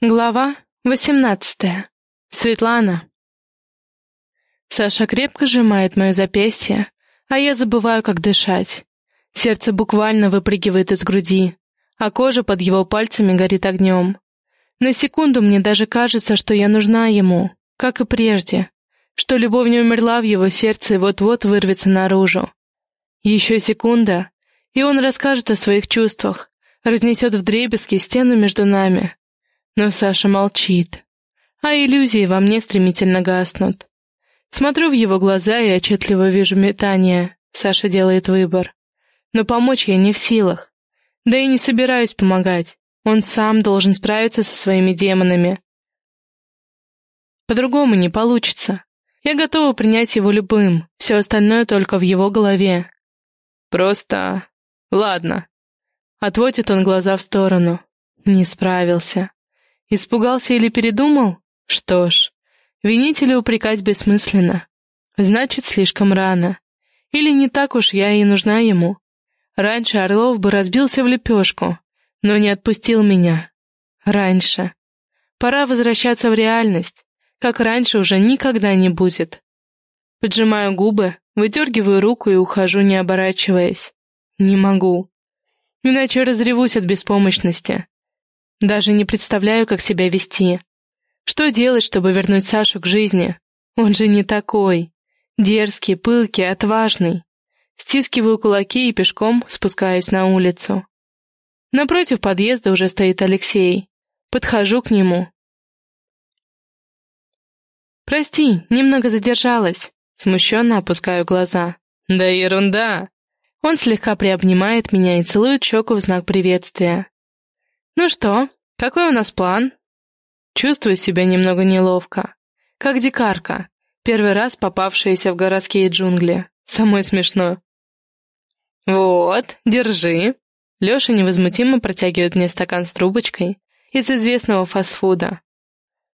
Глава восемнадцатая. Светлана. Саша крепко сжимает мое запястье, а я забываю, как дышать. Сердце буквально выпрыгивает из груди, а кожа под его пальцами горит огнем. На секунду мне даже кажется, что я нужна ему, как и прежде, что любовь не умерла в его сердце и вот-вот вырвется наружу. Еще секунда, и он расскажет о своих чувствах, разнесет вдребезги стену между нами, но Саша молчит, а иллюзии во мне стремительно гаснут. Смотрю в его глаза и отчетливо вижу метание. Саша делает выбор. Но помочь я не в силах. Да и не собираюсь помогать. Он сам должен справиться со своими демонами. По-другому не получится. Я готова принять его любым, все остальное только в его голове. Просто... Ладно. Отводит он глаза в сторону. Не справился. Испугался или передумал? Что ж, винить или упрекать бессмысленно. Значит, слишком рано. Или не так уж я и нужна ему. Раньше Орлов бы разбился в лепешку, но не отпустил меня. Раньше. Пора возвращаться в реальность. Как раньше уже никогда не будет. Поджимаю губы, выдергиваю руку и ухожу, не оборачиваясь. Не могу. Иначе разревусь от беспомощности. Даже не представляю, как себя вести. Что делать, чтобы вернуть Сашу к жизни? Он же не такой. Дерзкий, пылкий, отважный. Стискиваю кулаки и пешком спускаюсь на улицу. Напротив подъезда уже стоит Алексей. Подхожу к нему. «Прости, немного задержалась». Смущенно опускаю глаза. «Да ерунда!» Он слегка приобнимает меня и целует щеку в знак приветствия. «Ну что, какой у нас план?» Чувствую себя немного неловко. Как дикарка, первый раз попавшаяся в городские джунгли. Самое смешно. «Вот, держи». Леша невозмутимо протягивает мне стакан с трубочкой из известного фастфуда.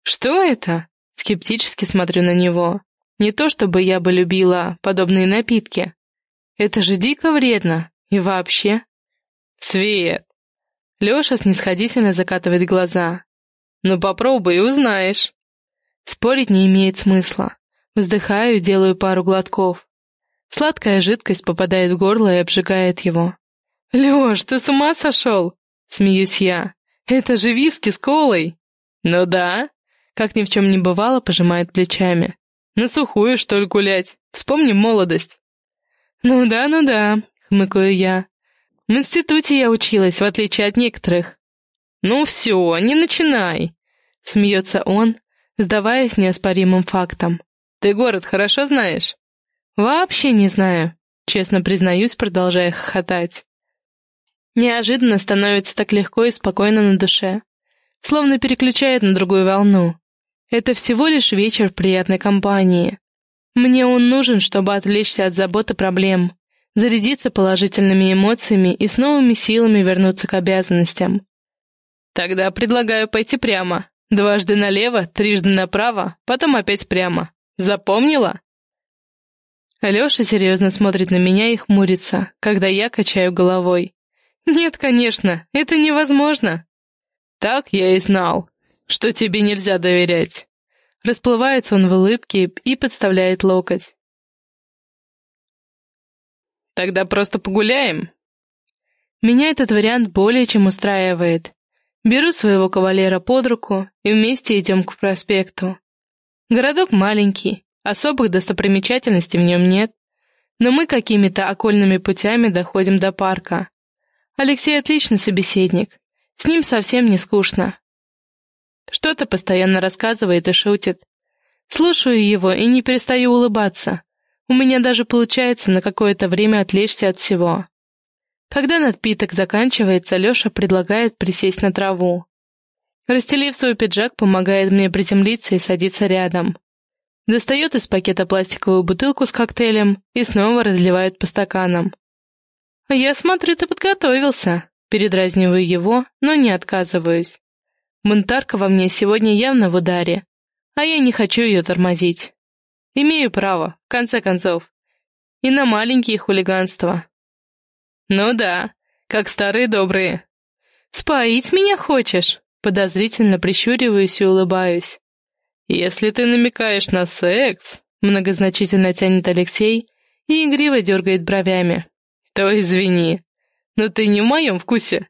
«Что это?» Скептически смотрю на него. Не то чтобы я бы любила подобные напитки. Это же дико вредно. И вообще... Свет, Леша снисходительно закатывает глаза. «Ну попробуй узнаешь». Спорить не имеет смысла. Вздыхаю делаю пару глотков. Сладкая жидкость попадает в горло и обжигает его. «Лёш, ты с ума сошел?» — смеюсь я. «Это же виски с колой!» «Ну да», — как ни в чем не бывало, пожимает плечами. «На сухую, что ли, гулять? Вспомним молодость». «Ну да, ну да», — хмыкаю я. В институте я училась, в отличие от некоторых. «Ну все, не начинай!» — смеется он, сдаваясь неоспоримым фактом. «Ты город хорошо знаешь?» «Вообще не знаю», — честно признаюсь, продолжая хохотать. Неожиданно становится так легко и спокойно на душе, словно переключает на другую волну. Это всего лишь вечер в приятной компании. Мне он нужен, чтобы отвлечься от забот и проблем зарядиться положительными эмоциями и с новыми силами вернуться к обязанностям. Тогда предлагаю пойти прямо. Дважды налево, трижды направо, потом опять прямо. Запомнила? Алёша серьезно смотрит на меня и хмурится, когда я качаю головой. «Нет, конечно, это невозможно!» «Так я и знал, что тебе нельзя доверять!» Расплывается он в улыбке и подставляет локоть. Тогда просто погуляем?» Меня этот вариант более чем устраивает. Беру своего кавалера под руку и вместе идем к проспекту. Городок маленький, особых достопримечательностей в нем нет, но мы какими-то окольными путями доходим до парка. Алексей отличный собеседник, с ним совсем не скучно. Что-то постоянно рассказывает и шутит. Слушаю его и не перестаю улыбаться. У меня даже получается на какое-то время отвлечься от всего. Когда напиток заканчивается, Леша предлагает присесть на траву. Расстелив свой пиджак, помогает мне приземлиться и садиться рядом. Достает из пакета пластиковую бутылку с коктейлем и снова разливает по стаканам. «Я смотрю, ты подготовился», — передразниваю его, но не отказываюсь. Бунтарка во мне сегодня явно в ударе, а я не хочу ее тормозить. Имею право, в конце концов. И на маленькие хулиганства. Ну да, как старые добрые. «Споить меня хочешь?» Подозрительно прищуриваюсь и улыбаюсь. «Если ты намекаешь на секс», — многозначительно тянет Алексей и игриво дергает бровями, — «то извини, но ты не в моем вкусе».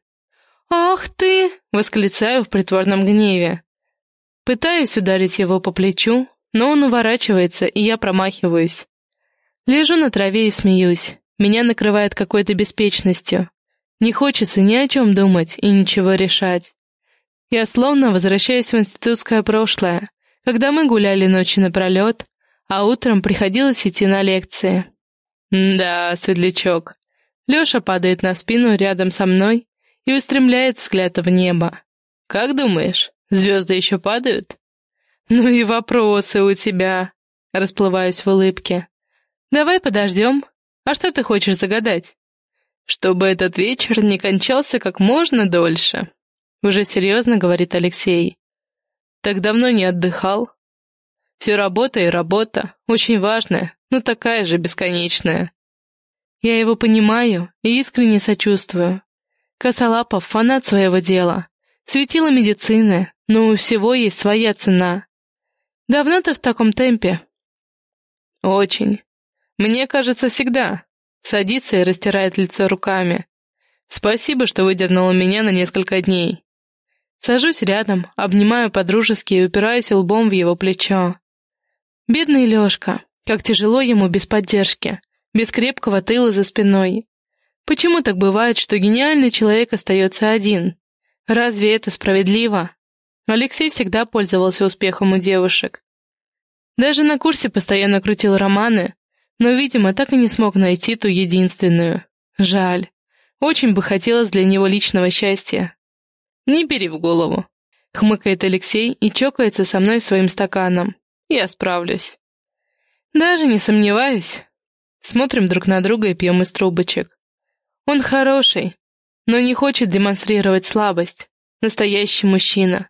«Ах ты!» — восклицаю в притворном гневе. Пытаюсь ударить его по плечу, но он уворачивается, и я промахиваюсь. Лежу на траве и смеюсь. Меня накрывает какой-то беспечностью. Не хочется ни о чем думать и ничего решать. Я словно возвращаюсь в институтское прошлое, когда мы гуляли ночи напролет, а утром приходилось идти на лекции. да, светлячок. Леша падает на спину рядом со мной и устремляет взгляд в небо. Как думаешь, звезды еще падают? Ну и вопросы у тебя. Расплываюсь в улыбке. Давай подождем. А что ты хочешь загадать? Чтобы этот вечер не кончался как можно дольше. Уже серьезно говорит Алексей. Так давно не отдыхал. Все работа и работа, очень важная, но такая же бесконечная. Я его понимаю и искренне сочувствую. Косолапов — фанат своего дела. Светило медицины, но у всего есть своя цена. Давно ты в таком темпе? Очень. Мне кажется, всегда. Садится и растирает лицо руками. Спасибо, что выдернула меня на несколько дней. Сажусь рядом, обнимаю подружески и упираюсь лбом в его плечо. Бедный Лёшка, как тяжело ему без поддержки, без крепкого тыла за спиной. Почему так бывает, что гениальный человек остается один? Разве это справедливо? Алексей всегда пользовался успехом у девушек. Даже на курсе постоянно крутил романы, но, видимо, так и не смог найти ту единственную. Жаль. Очень бы хотелось для него личного счастья. «Не бери в голову», — хмыкает Алексей и чокается со мной своим стаканом. «Я справлюсь». «Даже не сомневаюсь». Смотрим друг на друга и пьем из трубочек. Он хороший, но не хочет демонстрировать слабость. Настоящий мужчина.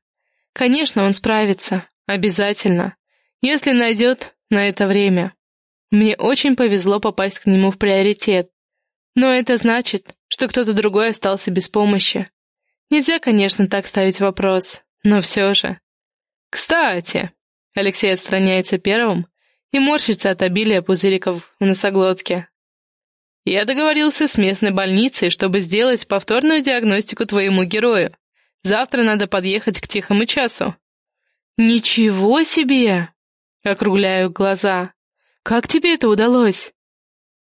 Конечно, он справится. Обязательно. Если найдет на это время. Мне очень повезло попасть к нему в приоритет. Но это значит, что кто-то другой остался без помощи. Нельзя, конечно, так ставить вопрос, но все же. «Кстати!» — Алексей отстраняется первым и морщится от обилия пузыриков в носоглотке. «Я договорился с местной больницей, чтобы сделать повторную диагностику твоему герою. Завтра надо подъехать к тихому часу». «Ничего себе!» — округляю глаза. «Как тебе это удалось?»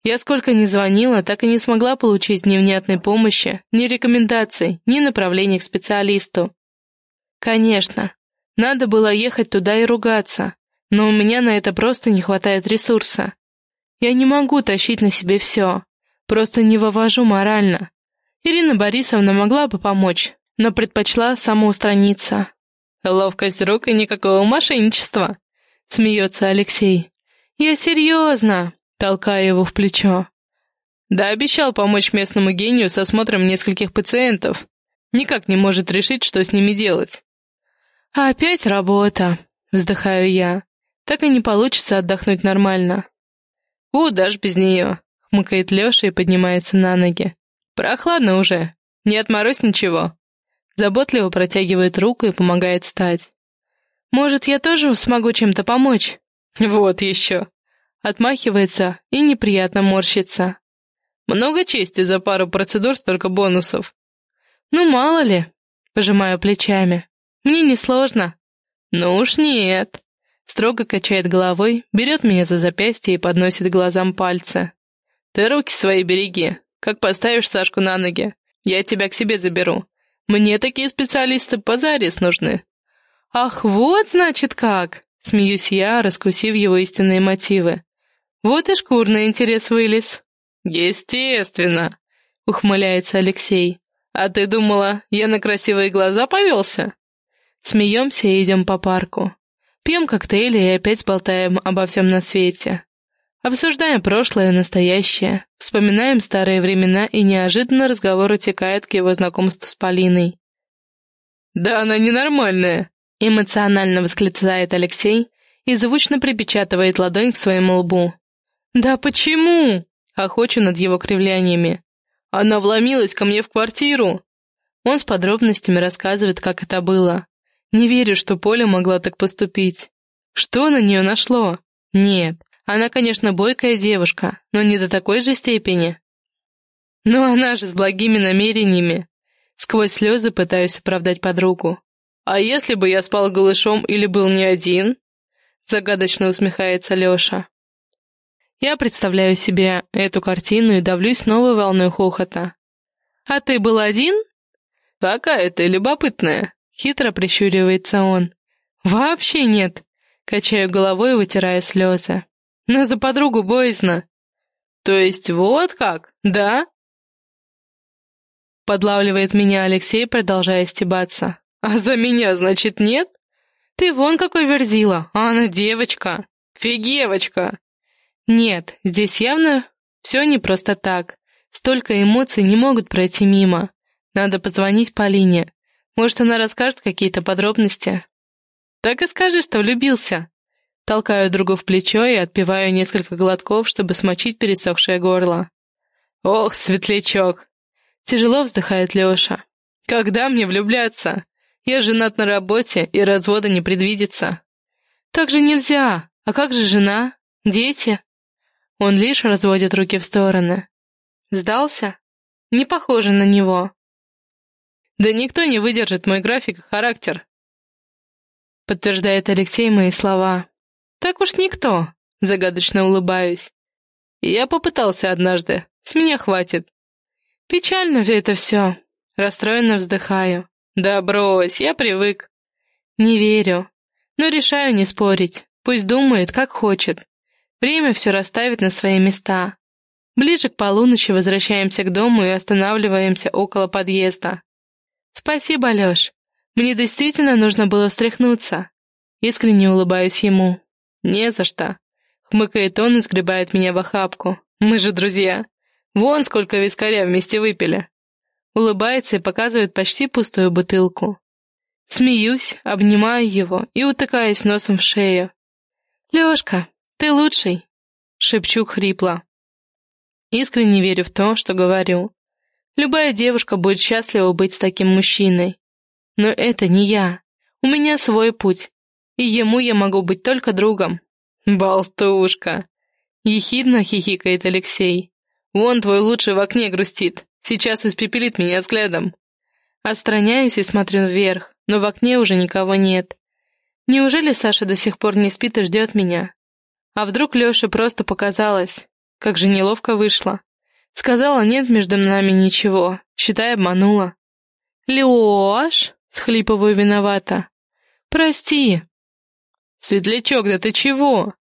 Я сколько ни звонила, так и не смогла получить ни внятной помощи, ни рекомендаций, ни направлений к специалисту. Конечно, надо было ехать туда и ругаться, но у меня на это просто не хватает ресурса. Я не могу тащить на себе все, просто не вывожу морально. Ирина Борисовна могла бы помочь, но предпочла самоустраниться. «Ловкость рук и никакого мошенничества», — смеется Алексей. «Я серьезно толкая его в плечо. «Да обещал помочь местному гению с осмотром нескольких пациентов. Никак не может решить, что с ними делать». «А опять работа», — вздыхаю я. «Так и не получится отдохнуть нормально». «Куда ж без нее?» — хмыкает Леша и поднимается на ноги. «Прохладно уже. Не отморозь ничего». Заботливо протягивает руку и помогает встать. «Может, я тоже смогу чем-то помочь?» «Вот еще», Отмахивается и неприятно морщится. Много чести за пару процедур, столько бонусов. Ну, мало ли. Пожимаю плечами. Мне несложно. Ну уж нет. Строго качает головой, берет меня за запястье и подносит глазам пальцы. Ты руки свои береги. Как поставишь Сашку на ноги, я тебя к себе заберу. Мне такие специалисты позарис нужны. Ах, вот значит как! Смеюсь я, раскусив его истинные мотивы. Вот и шкурный интерес вылез. Естественно, ухмыляется Алексей. А ты думала, я на красивые глаза повелся? Смеемся и идем по парку. Пьем коктейли и опять болтаем обо всем на свете. Обсуждаем прошлое и настоящее, вспоминаем старые времена, и неожиданно разговор утекает к его знакомству с Полиной. «Да она ненормальная!» — эмоционально восклицает Алексей и звучно припечатывает ладонь к своему лбу. «Да почему?» — охочу над его кривляниями. «Она вломилась ко мне в квартиру!» Он с подробностями рассказывает, как это было. Не верю, что Поля могла так поступить. Что на нее нашло? Нет, она, конечно, бойкая девушка, но не до такой же степени. Но она же с благими намерениями. Сквозь слезы пытаюсь оправдать подругу. «А если бы я спал голышом или был не один?» Загадочно усмехается Леша. Я представляю себе эту картину и давлюсь новой волной хохота. «А ты был один?» «Какая ты любопытная!» — хитро прищуривается он. «Вообще нет!» — качаю головой, вытирая слезы. «Но за подругу боязно!» «То есть вот как, да?» Подлавливает меня Алексей, продолжая стебаться. «А за меня, значит, нет? Ты вон какой верзила, а она девочка. Фигевочка!» Нет, здесь явно все не просто так. Столько эмоций не могут пройти мимо. Надо позвонить Полине. Может, она расскажет какие-то подробности. Так и скажи, что влюбился. Толкаю другу в плечо и отпиваю несколько глотков, чтобы смочить пересохшее горло. Ох, светлячок! Тяжело вздыхает Леша. Когда мне влюбляться? Я женат на работе, и развода не предвидится. Так же нельзя. А как же жена? Дети? Он лишь разводит руки в стороны. Сдался? Не похоже на него. Да никто не выдержит мой график и характер. Подтверждает Алексей мои слова. Так уж никто, загадочно улыбаюсь. Я попытался однажды, с меня хватит. Печально это все. Расстроенно вздыхаю. Да брось, я привык. Не верю. Но решаю не спорить. Пусть думает, как хочет. Время все расставит на свои места. Ближе к полуночи возвращаемся к дому и останавливаемся около подъезда. «Спасибо, Лёш. Мне действительно нужно было встряхнуться». Искренне улыбаюсь ему. «Не за что». Хмыкает он и сгребает меня в охапку. «Мы же друзья. Вон сколько вискаря вместе выпили». Улыбается и показывает почти пустую бутылку. Смеюсь, обнимаю его и утыкаюсь носом в шею. «Лёшка, «Ты лучший!» — шепчу хрипло. Искренне верю в то, что говорю. Любая девушка будет счастлива быть с таким мужчиной. Но это не я. У меня свой путь, и ему я могу быть только другом. «Болтушка!» — ехидно хихикает Алексей. «Вон твой лучший в окне грустит. Сейчас испепелит меня взглядом». Отстраняюсь и смотрю вверх, но в окне уже никого нет. Неужели Саша до сих пор не спит и ждет меня? А вдруг Лёше просто показалось? Как же неловко вышло. Сказала, нет между нами ничего, считай, обманула. «Лёш!» — схлипываю виновата. «Прости!» «Светлячок, да ты чего?»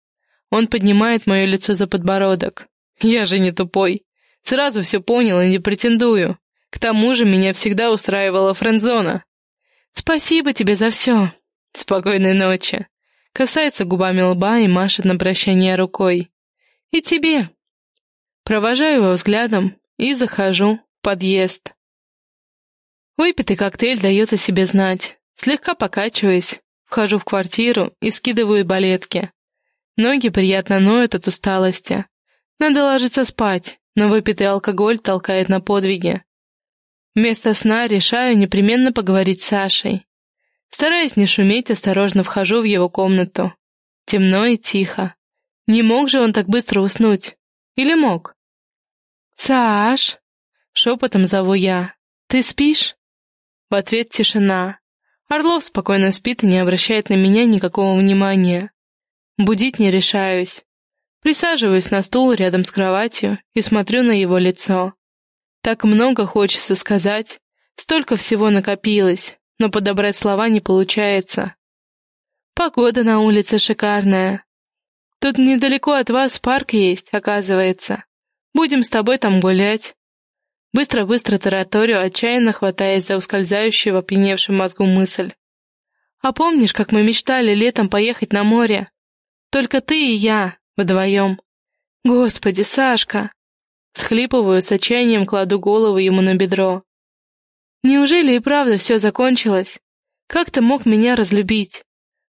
Он поднимает мое лицо за подбородок. «Я же не тупой. Сразу все понял и не претендую. К тому же меня всегда устраивала френдзона. Спасибо тебе за все. Спокойной ночи. Касается губами лба и машет на прощание рукой. «И тебе!» Провожаю его взглядом и захожу в подъезд. Выпитый коктейль дает о себе знать. Слегка покачиваясь, вхожу в квартиру и скидываю балетки. Ноги приятно ноют от усталости. Надо ложиться спать, но выпитый алкоголь толкает на подвиги. Вместо сна решаю непременно поговорить с Сашей. Стараясь не шуметь, осторожно вхожу в его комнату. Темно и тихо. Не мог же он так быстро уснуть? Или мог? «Саш!» — шепотом зову я. «Ты спишь?» В ответ тишина. Орлов спокойно спит и не обращает на меня никакого внимания. Будить не решаюсь. Присаживаюсь на стул рядом с кроватью и смотрю на его лицо. Так много хочется сказать, столько всего накопилось, но подобрать слова не получается. Погода на улице шикарная. Тут недалеко от вас парк есть, оказывается. Будем с тобой там гулять. Быстро-быстро тараторю, отчаянно хватаясь за ускользающую в опьяневшем мозгу мысль. А помнишь, как мы мечтали летом поехать на море? Только ты и я, вдвоем. Господи, Сашка! Схлипываю, с отчаянием кладу голову ему на бедро. Неужели и правда все закончилось? Как ты мог меня разлюбить?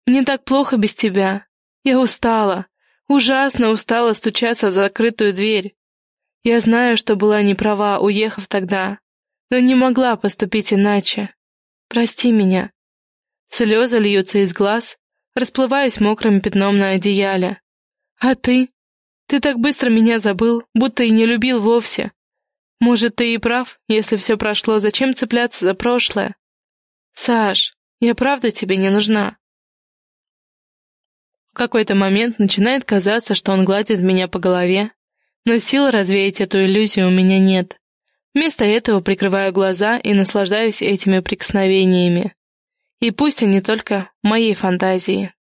Мне так плохо без тебя. Я устала, ужасно устала стучаться в закрытую дверь. Я знаю, что была не права, уехав тогда. но не могла поступить иначе. Прости меня. Слезы льются из глаз, расплываясь мокрым пятном на одеяле. А ты? Ты так быстро меня забыл, будто и не любил вовсе. Может, ты и прав, если все прошло, зачем цепляться за прошлое? Саш, я правда тебе не нужна. В какой-то момент начинает казаться, что он гладит меня по голове, но сил развеять эту иллюзию у меня нет. Вместо этого прикрываю глаза и наслаждаюсь этими прикосновениями. И пусть они только моей фантазии.